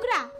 lucrar.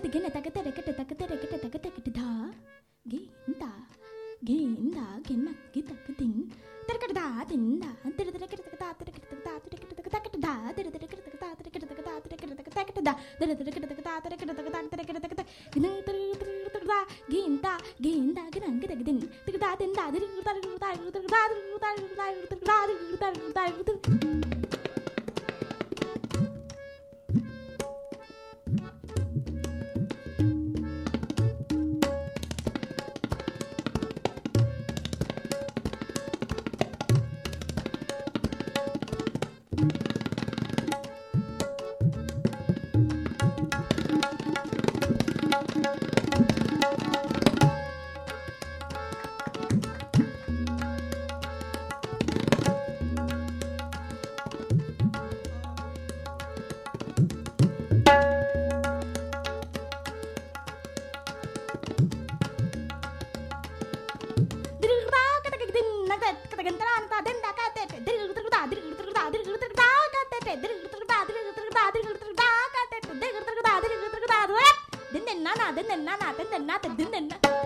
taka tara kata taka tara kata taka taka da ginda ginda gina gita katin tara kata da tinda tara tara kata taka tara kata taka tara kata taka taka da tara tara kata taka tara kata taka tara kata taka taka da tara tara kata taka tara kata taka tara kata taka gina tara tara tara da ginda ginda gina gita katin taka da tinda tara tara tara tara tara tara tara tara Na na din na na din na din din na